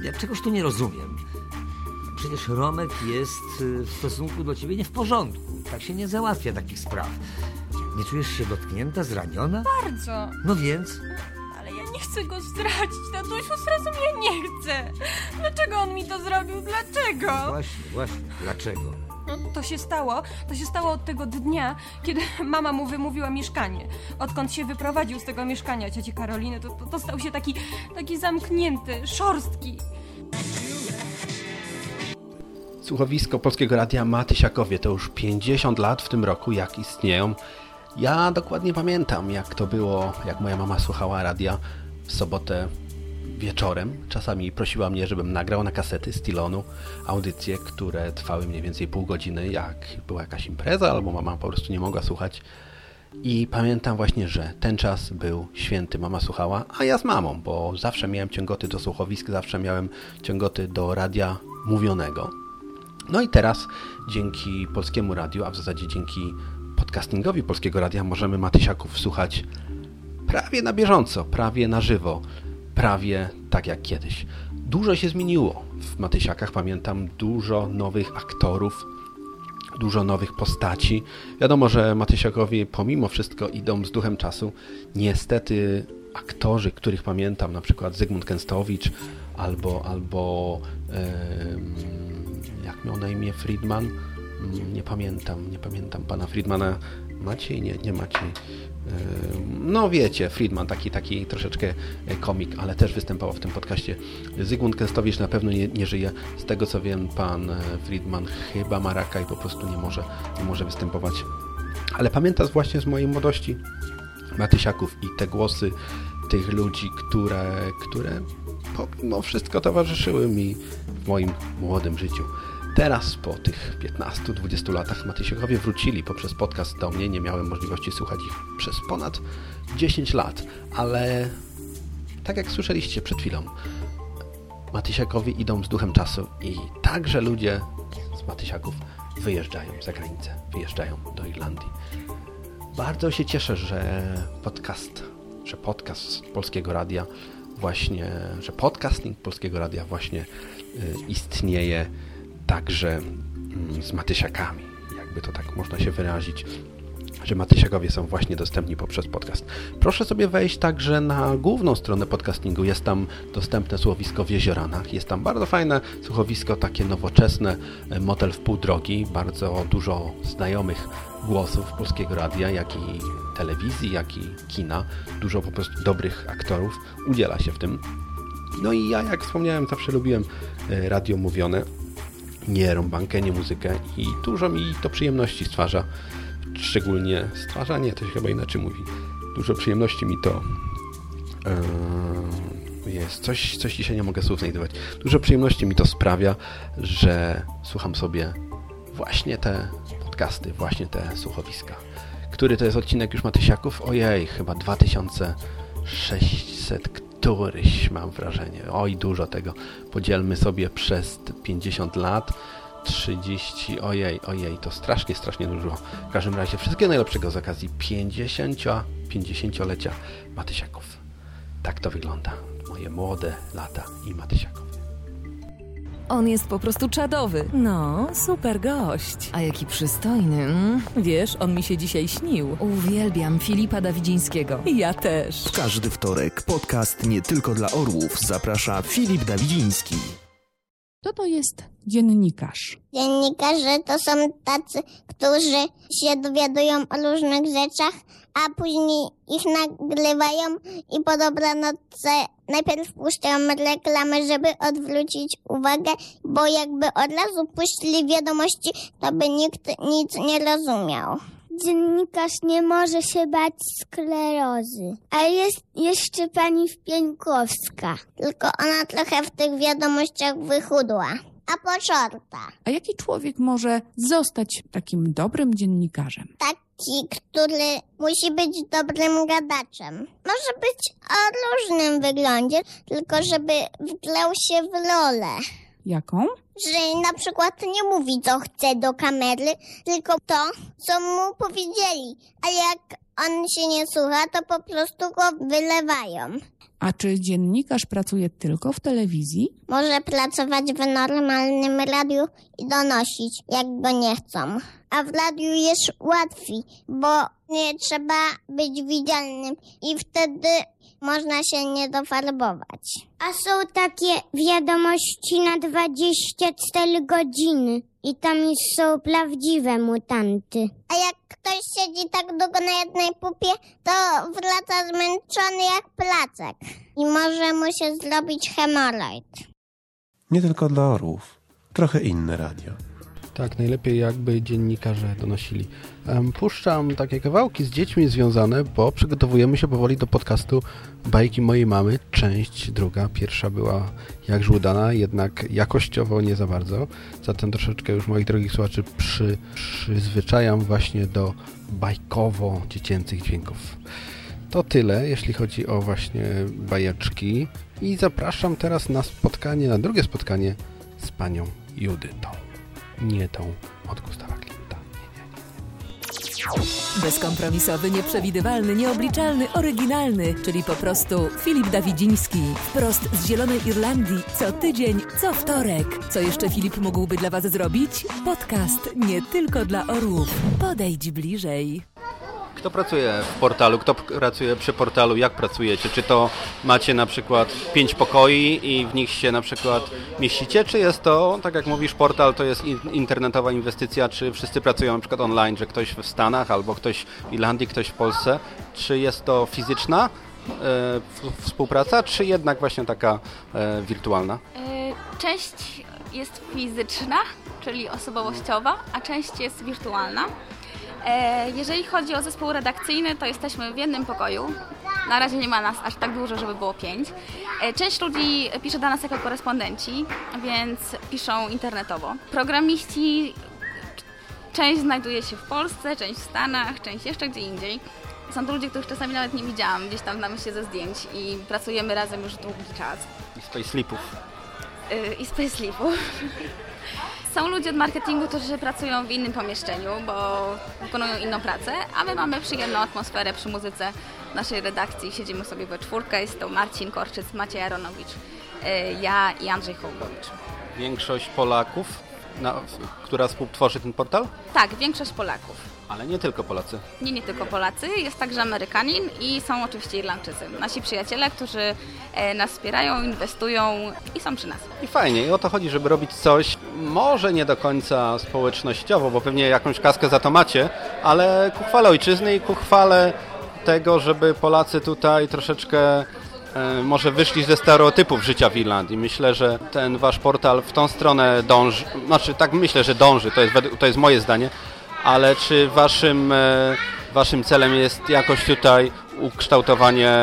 ja czegoś tu nie rozumiem. Przecież Romek jest y, w stosunku do ciebie nie w porządku. Tak się nie załatwia takich spraw. Nie czujesz się dotknięta, zraniona?
Bardzo.
No więc?
Ale ja nie chcę go zdradzić, tatusiu, zrozum, ja nie chcę. Dlaczego on mi to zrobił? Dlaczego?
Właśnie, właśnie. Dlaczego?
No, to się stało, to się stało od tego dnia, kiedy <laughs> mama mu wymówiła mieszkanie. Odkąd się wyprowadził z tego mieszkania cioci Karoliny, to, to, to stał się taki, taki zamknięty, szorstki.
Słuchowisko Polskiego Radia ma Tysiakowie. To już 50 lat w tym roku, jak istnieją. Ja dokładnie pamiętam, jak to było, jak moja mama słuchała radia w sobotę wieczorem. Czasami prosiła mnie, żebym nagrał na kasety Stilonu audycje, które trwały mniej więcej pół godziny, jak była jakaś impreza, albo mama po prostu nie mogła słuchać. I pamiętam właśnie, że ten czas był święty. Mama słuchała, a ja z mamą, bo zawsze miałem ciągoty do słuchowisk, zawsze miałem ciągoty do radia mówionego. No i teraz dzięki Polskiemu Radiu, a w zasadzie dzięki podcastingowi Polskiego Radia możemy Matysiaków słuchać prawie na bieżąco, prawie na żywo, prawie tak jak kiedyś. Dużo się zmieniło w Matysiakach, pamiętam dużo nowych aktorów, dużo nowych postaci. Wiadomo, że Matysiakowie pomimo wszystko idą z duchem czasu. Niestety aktorzy, których pamiętam, na przykład Zygmunt Kęstowicz albo, albo em, jak miał na imię Friedman, Mm, nie pamiętam, nie pamiętam pana Friedmana. Maciej? Nie, nie Maciej. No wiecie, Friedman, taki, taki troszeczkę e, komik, ale też występował w tym podcaście. Zygmunt Kęstowicz na pewno nie, nie żyje. Z tego co wiem, pan e, Friedman chyba ma raka i po prostu nie może, nie może występować. Ale pamiętam właśnie z mojej młodości Matysiaków i te głosy tych ludzi, które, które pomimo wszystko towarzyszyły mi w moim młodym życiu. Teraz po tych 15-20 latach Matysiakowie wrócili poprzez podcast do mnie. Nie miałem możliwości słuchać ich przez ponad 10 lat, ale tak jak słyszeliście przed chwilą, Matysiakowie idą z duchem czasu i także ludzie z Matysiaków wyjeżdżają za granicę, wyjeżdżają do Irlandii. Bardzo się cieszę, że podcast, że podcast Polskiego Radia właśnie, że podcasting Polskiego Radia właśnie y, istnieje także mm, z Matysiakami, jakby to tak można się wyrazić, że Matysiakowie są właśnie dostępni poprzez podcast. Proszę sobie wejść także na główną stronę podcastingu. Jest tam dostępne słuchowisko w Jezioranach. Jest tam bardzo fajne słuchowisko, takie nowoczesne, e, model w pół drogi. Bardzo dużo znajomych głosów polskiego radia, jak i telewizji, jak i kina. Dużo po prostu dobrych aktorów udziela się w tym. No i ja, jak wspomniałem, zawsze lubiłem e, radio mówione nie rąbankę, nie muzykę i dużo mi to przyjemności stwarza. Szczególnie stwarza, nie, to się chyba inaczej mówi. Dużo przyjemności mi to yy, jest. Coś, coś dzisiaj nie mogę słów znajdować. Dużo przyjemności mi to sprawia, że słucham sobie właśnie te podcasty, właśnie te słuchowiska. Który to jest odcinek już Matysiaków? Ojej, chyba 2600 któryś, mam wrażenie. Oj, dużo tego. Podzielmy sobie przez te 50 lat. 30, ojej, ojej, to strasznie, strasznie dużo. W każdym razie wszystkiego najlepszego z okazji 50, 50-lecia Matysiaków. Tak to wygląda. Moje młode lata i Matysiaków.
On jest po prostu czadowy. No, super gość. A jaki przystojny. Mm? Wiesz, on mi się dzisiaj śnił. Uwielbiam Filipa Dawidzińskiego. Ja też.
W każdy wtorek podcast nie tylko dla orłów zaprasza Filip Dawidziński.
Kto to jest dziennikarz?
Dziennikarze to są tacy, którzy się dowiadują o różnych rzeczach, a później ich nagrywają i po dobranocce najpierw puszczają reklamy, żeby odwrócić uwagę, bo jakby od razu puścili wiadomości, to by nikt nic nie rozumiał. Dziennikarz nie może się bać sklerozy. A jest jeszcze pani Wpieńkowska. Tylko ona trochę w tych wiadomościach wychudła. A poczorta.
A jaki człowiek może zostać takim dobrym dziennikarzem?
Taki, który musi być dobrym gadaczem. Może być o różnym wyglądzie, tylko żeby wgrał się w rolę.
Jaką?
Że na przykład nie mówi, co chce do kamery, tylko to, co mu powiedzieli. A jak on się nie słucha, to po prostu go wylewają.
A czy dziennikarz pracuje tylko w telewizji?
Może pracować w normalnym radiu i donosić, jak go nie chcą. A w radiu jest łatwiej, bo nie trzeba być widzialnym i wtedy można się nie dofarbować. A są takie wiadomości na 24 godziny i tam są prawdziwe mutanty. A jak ktoś siedzi tak długo na jednej pupie, to wraca zmęczony jak placek i może mu się zrobić hemoroid.
Nie tylko dla orłów. Trochę inne radio.
Tak, najlepiej jakby dziennikarze donosili. Puszczam takie kawałki z dziećmi związane, bo przygotowujemy się powoli do podcastu Bajki mojej mamy, część druga. Pierwsza była jakże udana, jednak jakościowo nie za bardzo. Zatem troszeczkę już moich drogich słuchaczy przy, przyzwyczajam właśnie do bajkowo-dziecięcych dźwięków. To tyle, jeśli chodzi o właśnie bajeczki. I zapraszam teraz na spotkanie, na drugie spotkanie z panią Judytą. Nie tą od Gustawa Klimta.
Bezkompromisowy, nieprzewidywalny, nieobliczalny, oryginalny, czyli po prostu Filip Dawidziński. Wprost z Zielonej Irlandii, co tydzień, co wtorek. Co jeszcze Filip mógłby dla Was zrobić? Podcast nie tylko dla orłów. Podejdź bliżej.
Kto pracuje w portalu? Kto pracuje przy portalu? Jak pracujecie? Czy to macie na przykład pięć pokoi i w nich się na przykład mieścicie? Czy jest to, tak jak mówisz, portal to jest in- internetowa inwestycja? Czy wszyscy pracują na przykład online, że ktoś w Stanach albo ktoś w Irlandii, ktoś w Polsce? Czy jest to fizyczna e, współpraca, czy jednak właśnie taka e, wirtualna?
Y, Część jest fizyczna, czyli osobowościowa, a część jest wirtualna. E, Jeżeli chodzi o zespół redakcyjny, to jesteśmy w jednym pokoju. Na razie nie ma nas aż tak dużo, żeby było pięć. E, Część ludzi pisze do nas jako korespondenci, więc piszą internetowo. Programiści, część znajduje się w Polsce, część w Stanach, część jeszcze gdzie indziej. Są to ludzie, których czasami nawet nie widziałam gdzieś tam na myśli ze zdjęć i pracujemy razem już długi czas.
I Spacelipów.
Y, i Spacelipów. Są ludzie od marketingu, którzy pracują w innym pomieszczeniu, bo wykonują inną pracę, a my mamy przyjemną atmosferę przy muzyce naszej redakcji. Siedzimy sobie we czwórkę, jest to Marcin Korczyc, Maciej Aronowicz, y, ja i Andrzej Hołkowicz.
Większość Polaków, na, która współtworzy ten portal?
Tak, większość Polaków.
Ale nie tylko Polacy.
Nie, nie tylko Polacy, jest także Amerykanin i są oczywiście Irlandczycy. Nasi przyjaciele, którzy e, nas wspierają, inwestują i są przy nas.
I fajnie, i o to chodzi, żeby robić coś, może nie do końca społecznościowo, bo pewnie jakąś kaskę za to macie, ale ku chwale ojczyzny i ku chwale tego, żeby Polacy tutaj troszeczkę e, może wyszli ze stereotypów życia w Irlandii. Myślę, że ten wasz portal w tą stronę dąży, znaczy tak myślę, że dąży, to jest, to jest moje zdanie, ale czy waszym, e, waszym celem jest jakoś tutaj ukształtowanie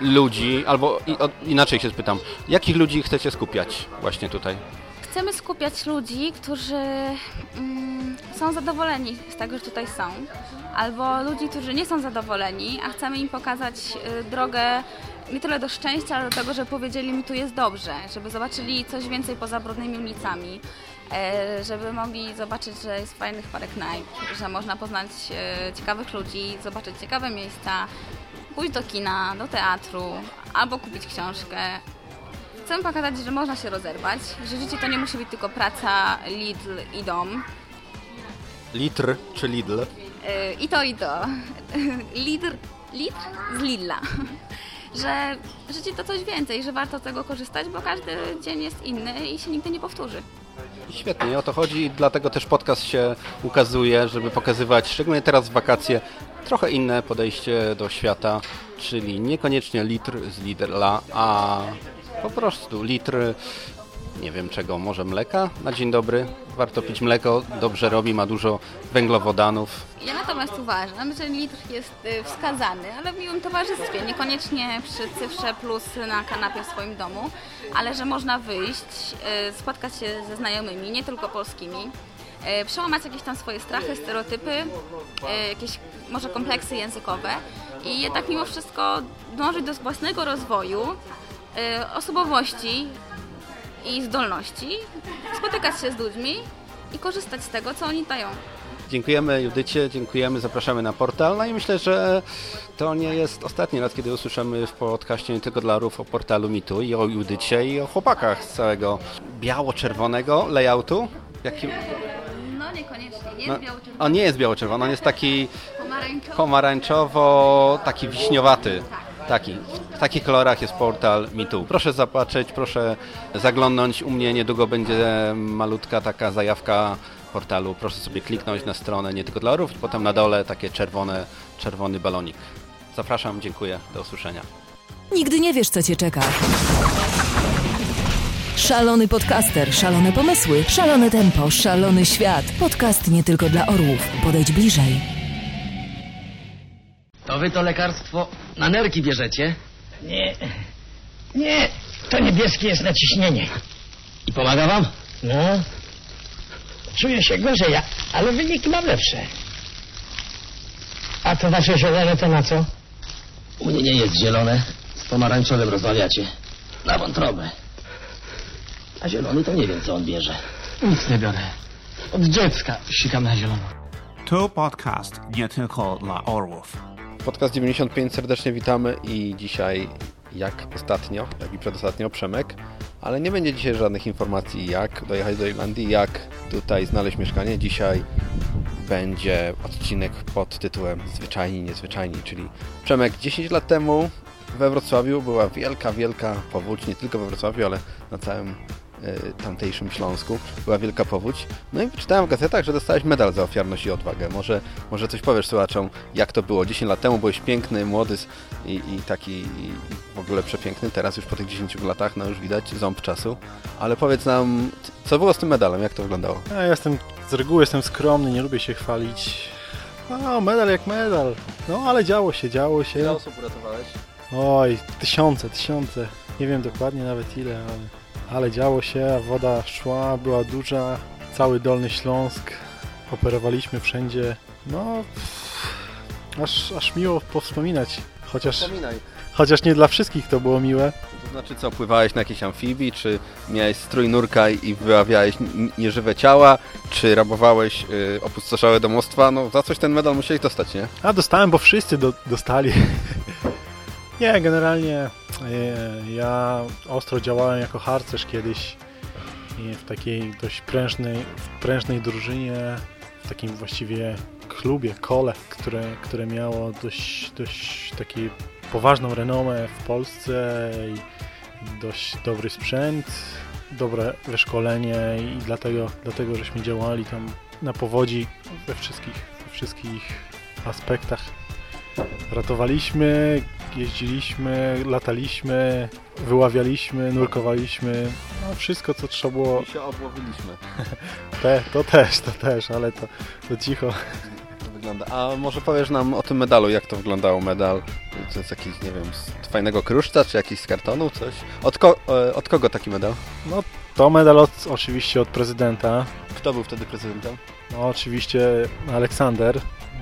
ludzi, albo inaczej się spytam, jakich ludzi chcecie skupiać właśnie tutaj?
Chcemy skupiać ludzi, którzy mm, są zadowoleni z tego, że tutaj są, albo ludzi, którzy nie są zadowoleni, a chcemy im pokazać y, drogę nie tyle do szczęścia, ale do tego, żeby powiedzieli mi tu jest dobrze, żeby zobaczyli coś więcej poza brudnymi ulicami, e, żeby mogli zobaczyć, że jest fajnych parę knajp, że można poznać e, ciekawych ludzi, zobaczyć ciekawe miejsca, pójść do kina, do teatru, albo kupić książkę, Chcę pokazać, że można się rozerwać, że życie to nie musi być tylko praca, Lidl i dom.
Litr czy Lidl?
Yy, I to, i to. <laughs> Lidl, litr z Lidla. <laughs> Że życie to coś więcej, że warto z tego korzystać, bo każdy dzień jest inny i się nigdy nie powtórzy.
Świetnie, o to chodzi. I dlatego też podcast się ukazuje, żeby pokazywać, szczególnie teraz w wakacje, trochę inne podejście do świata, czyli niekoniecznie litr z Lidla, a po prostu litr, nie wiem czego, może mleka na dzień dobry. Warto pić mleko, dobrze robi, ma dużo węglowodanów.
Ja natomiast uważam, że litr jest y, wskazany, ale w miłym towarzystwie, niekoniecznie przy cyfrze plus na kanapie w swoim domu, ale że można wyjść, y, spotkać się ze znajomymi, nie tylko polskimi, y, przełamać jakieś tam swoje strachy, stereotypy, jakieś może kompleksy językowe i jednak mimo wszystko dążyć do własnego rozwoju, osobowości i zdolności, spotykać się z ludźmi i korzystać z tego, co oni dają.
Dziękujemy Judycie, dziękujemy, zapraszamy na portal. No i myślę, że to nie jest ostatni raz, kiedy usłyszymy w podcaście nie tylko dla o portalu Mitu i o Judycie i o chłopakach z całego biało-czerwonego layoutu. Jaki...
No niekoniecznie, nie
No,
jest biały
on nie jest biało-czerwony, on jest taki <laughs> pomarańczowo, taki wiśniowaty. Taki. W takich kolorach jest portal MeToo. Proszę zobaczyć, proszę zaglądnąć. U mnie niedługo będzie malutka taka zajawka portalu. Proszę sobie kliknąć na stronę nie tylko dla orów potem na dole takie czerwone, czerwony balonik. Zapraszam, dziękuję. Do usłyszenia.
Nigdy nie wiesz, co cię czeka. Szalony podcaster, szalone pomysły, szalone tempo, szalony świat. Podcast nie tylko dla orłów. Podejdź bliżej.
To wy to lekarstwo na nerki bierzecie? Nie. Nie. To niebieskie jest na ciśnienie. I pomaga wam? No. Czuję się gorzej, a- ale wyniki mam lepsze. A to wasze zielone to na co? U mnie nie jest zielone. Z pomarańczowym rozmawiacie. Na wątrobę. A zielony to nie wiem, co on bierze. Nic nie biorę. Od dziecka sikam na zielono.
To podcast nie tylko dla orłów.
Podcast 95 serdecznie witamy i dzisiaj jak ostatnio, jak i przedostatnio Przemek, ale nie będzie dzisiaj żadnych informacji jak dojechać do Irlandii, jak tutaj znaleźć mieszkanie. Dzisiaj będzie odcinek pod tytułem Zwyczajni, niezwyczajni, czyli Przemek 10 lat temu we Wrocławiu była wielka, wielka powódź, nie tylko we Wrocławiu, ale na całym tamtejszym Śląsku była wielka powódź. No i wyczytałem w gazetach, że dostałeś medal za ofiarność i odwagę. Może, może coś powiesz słuchaczom, jak to było? 10 lat temu byłeś piękny, młody i, i taki i w ogóle przepiękny. Teraz już po tych 10 latach, no już widać ząb czasu. Ale powiedz nam, co było z tym medalem? Jak to wyglądało?
Ja jestem, z reguły jestem skromny, nie lubię się chwalić. No, medal jak medal. No, ale działo się, działo się.
Ile osób uratowałeś?
Oj, tysiące, tysiące. Nie wiem dokładnie nawet ile, ale, ale działo się, woda szła, była duża. Cały Dolny Śląsk. Operowaliśmy wszędzie. No, pff, aż, aż miło powspominać. Chociaż,
Wspominaj.
chociaż nie dla wszystkich to było miłe.
To znaczy co, pływałeś na jakiejś amfibii, czy miałeś strój nurka i wyławiałeś nieżywe ciała, czy rabowałeś y, opustoszałe domostwa? No za coś ten medal musieli dostać, nie?
A dostałem, bo wszyscy do, dostali. <laughs> Nie, generalnie e, ja ostro działałem jako harcerz kiedyś w takiej dość prężnej, prężnej drużynie, w takim właściwie klubie, kole, które, które miało dość, dość taki poważną renomę w Polsce i dość dobry sprzęt, dobre wyszkolenie i dlatego, dlatego żeśmy działali tam na powodzi we wszystkich, we wszystkich aspektach. Ratowaliśmy, jeździliśmy, lataliśmy, wyławialiśmy, nurkowaliśmy. No wszystko, co trzeba było.
I się obłowiliśmy. <laughs>
Te, to też, to też, ale to, to cicho.
To wygląda. A może powiesz nam o tym medalu, jak to wyglądało medal? To jest jakiś, nie wiem, z fajnego kruszca, czy jakiś z kartonu, coś? Od, ko- e, od kogo taki medal?
No to medal od, oczywiście od prezydenta.
Kto był wtedy prezydentem?
No oczywiście Aleksander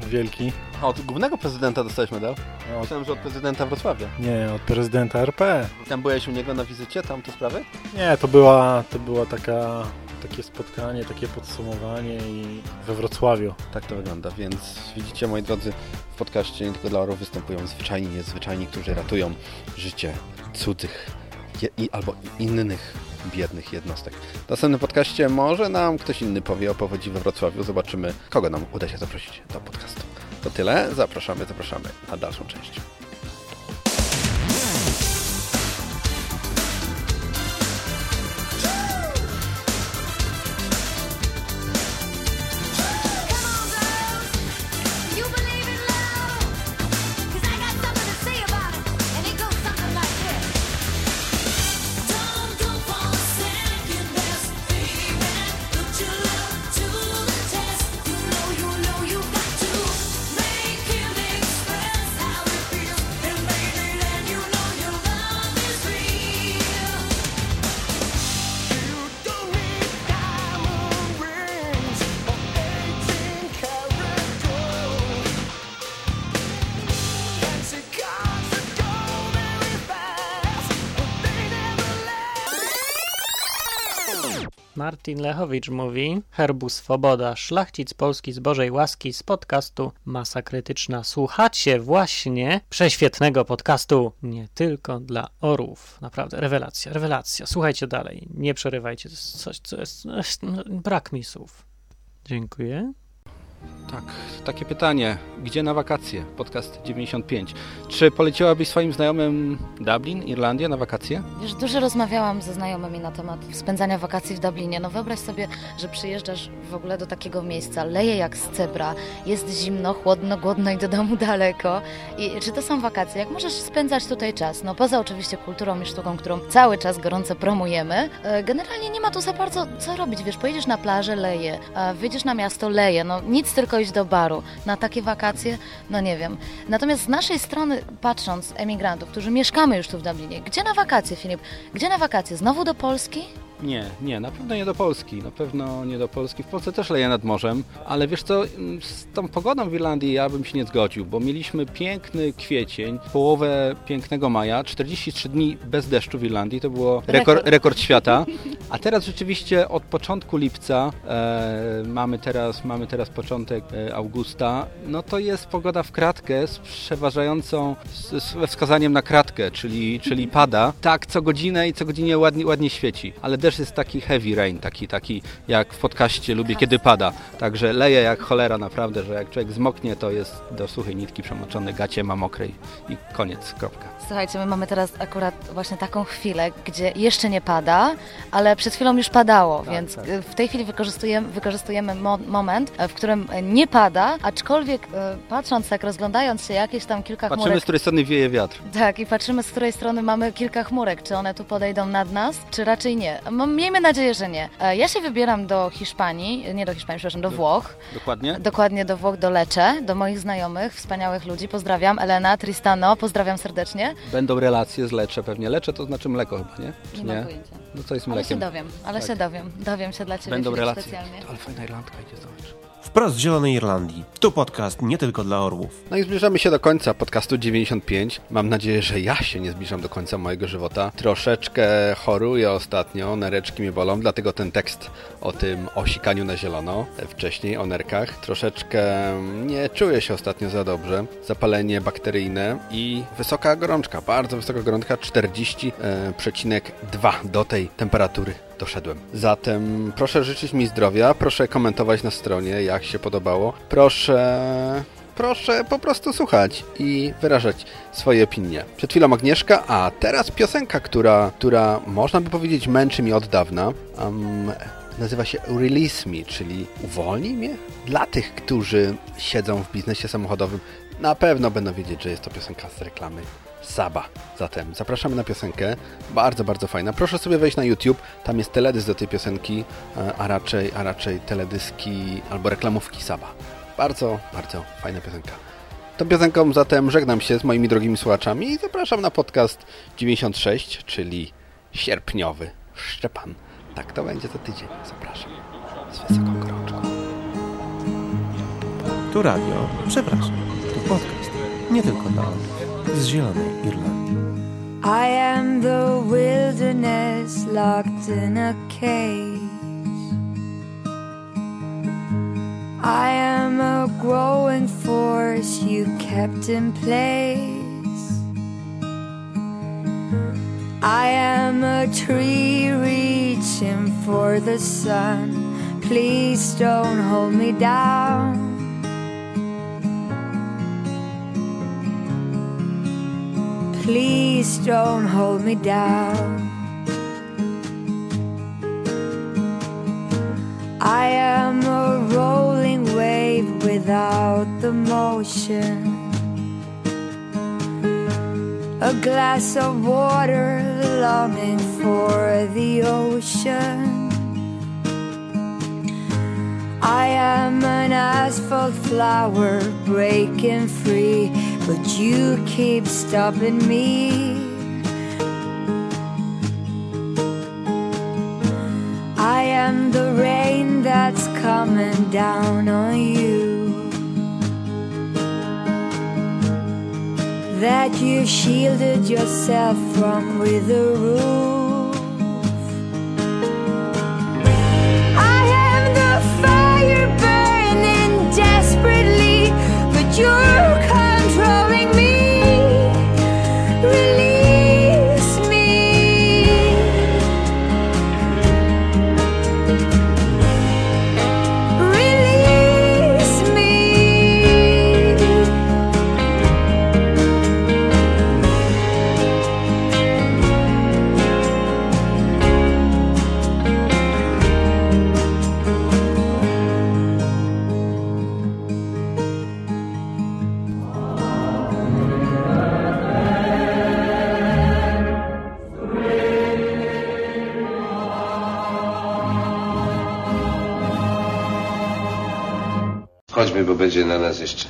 Wielki.
A od głównego prezydenta dostałeś medal?
No,
Myślałem, że od prezydenta Wrocławia.
Nie, od prezydenta RP.
Tam byłeś u niego na wizycie, tam te sprawy?
Nie, to była, to była taka, takie spotkanie, takie podsumowanie i we Wrocławiu.
Tak to wygląda, więc widzicie moi drodzy, w podcaście nie tylko dla orów występują zwyczajni, niezwyczajni, którzy ratują życie cudzych i, albo innych biednych jednostek. W następnym podcaście może nam ktoś inny powie o powodzi we Wrocławiu. Zobaczymy, kogo nam uda się zaprosić do podcastu. To tyle. Zapraszamy, zapraszamy na dalszą część.
Martin Lechowicz mówi Herbu Swoboda, szlachcic Polski z Bożej Łaski z podcastu Masa Krytyczna. Słuchacie właśnie prześwietnego podcastu nie tylko dla orłów. Naprawdę, rewelacja, rewelacja. Słuchajcie dalej, nie przerywajcie, to coś, co jest... no, Brak mi słów. Dziękuję.
Tak, takie pytanie. Gdzie na wakacje? Podcast 95. Czy poleciłabyś swoim znajomym Dublin, Irlandię na wakacje?
Wiesz, dużo rozmawiałam ze znajomymi na temat spędzania wakacji w Dublinie. No wyobraź sobie, że przyjeżdżasz w ogóle do takiego miejsca, leje jak z cebra, jest zimno, chłodno, głodno i do domu daleko. I czy to są wakacje? Jak możesz spędzać tutaj czas? No poza oczywiście kulturą i sztuką, którą cały czas gorąco promujemy, e, generalnie nie ma tu za bardzo co robić. Wiesz, pojedziesz na plażę, leje, wyjdziesz na miasto, leje. No nic, tylko iść do baru. Na takie wakacje? No nie wiem. Natomiast z naszej strony, patrząc, emigrantów, którzy mieszkamy już tu w Dublinie, gdzie na wakacje, Filip? Gdzie na wakacje? Znowu do Polski?
Nie, nie, na pewno nie do Polski. Na pewno nie do Polski. W Polsce też leje nad morzem, ale wiesz co, mm, z tą pogodą w Irlandii ja bym się nie zgodził, bo mieliśmy piękny kwiecień, połowę pięknego maja, 43 dni bez deszczu w Irlandii, to było rekord,
Rekord.
rekord świata. <laughs> A teraz rzeczywiście od początku lipca, e, mamy, teraz, mamy teraz początek e, augusta, no to jest pogoda w kratkę z przeważającą, z, z wskazaniem na kratkę, czyli, czyli pada. Tak, co godzinę i co godzinę ładnie, ładnie świeci, ale deszcz jest taki heavy rain, taki, taki jak w podcaście lubię kiedy pada. Także leje jak cholera naprawdę, że jak człowiek zmoknie, to jest do suchej nitki przemoczony, gacie ma mokrej i koniec, kropka.
Słuchajcie, my mamy teraz akurat właśnie taką chwilę, gdzie jeszcze nie pada, ale przed chwilą już padało,
Tak,
więc
tak.
y, w tej chwili wykorzystujemy, wykorzystujemy mo moment, e, w którym e, nie pada, aczkolwiek e, patrząc, tak rozglądając się, jakieś tam kilka
Patrzymy,
chmurek...
z której strony wieje wiatr.
Tak, i patrzymy, z której strony mamy kilka chmurek. Czy one tu podejdą nad nas, czy raczej nie? Miejmy nadzieję, że nie. Ja się wybieram do Hiszpanii, nie do Hiszpanii, przepraszam, do Włoch.
Dokładnie?
Dokładnie do Włoch, do Lecce, do moich znajomych, wspaniałych ludzi. Pozdrawiam, Elena, Tristano, pozdrawiam serdecznie.
Będą relacje z lecze pewnie. Lecze to znaczy mleko chyba, nie? Czy
Nie pojęcia.
No co jest mlekiem?
Dowiem, ale
Tak.
się dowiem. Dowiem się dla Ciebie
Będą relacje.
specjalnie.
Ale fajna Irlandka idzie, zobacz.
Wprost z Zielonej Irlandii. Tu podcast nie tylko dla orłów.
No i zbliżamy się do końca podcastu 95. Mam nadzieję, że ja się nie zbliżam do końca mojego żywota. Troszeczkę choruję ostatnio, nereczki mnie bolą, dlatego ten tekst o tym osikaniu na zielono, e, wcześniej o nerkach. Troszeczkę nie czuję się ostatnio za dobrze. Zapalenie bakteryjne i wysoka gorączka, bardzo wysoka gorączka, 40,2 do tej temperatury doszedłem. Zatem proszę życzyć mi zdrowia, proszę komentować na stronie, jak się podobało. Proszę proszę po prostu słuchać i wyrażać swoje opinie. Przed chwilą Agnieszka, a teraz piosenka, która, która można by powiedzieć męczy mnie od dawna. Um, nazywa się Release Me, czyli uwolnij mnie? Dla tych, którzy siedzą w biznesie samochodowym, na pewno będą wiedzieć, że jest to piosenka z reklamy Saba. Zatem zapraszamy na piosenkę. Bardzo, bardzo fajna. Proszę sobie wejść na YouTube. Tam jest teledysk do tej piosenki, e, a raczej, a raczej teledyski albo reklamówki Saba. Bardzo, bardzo fajna piosenka. Tą piosenką zatem żegnam się z moimi drogimi słuchaczami i zapraszam na podcast 96, czyli sierpniowy Szczepan. Tak to będzie za tydzień. Zapraszam. Z wysoką gorączką.
Tu radio, przepraszam, tu podcast nie tylko dla Zielonej Irlandii.
I am the wilderness locked in a cage. I am a growing force you kept in place. I am a tree reaching for the sun. Please don't hold me down. Please don't hold me down. I am a rolling wave without the motion. A glass of water longing for the ocean. I am an asphalt flower breaking free, but you keep stopping me. I am the rain that's coming down on you. That you shielded yourself from with a roof.
you're bo będzie na nas jeszcze.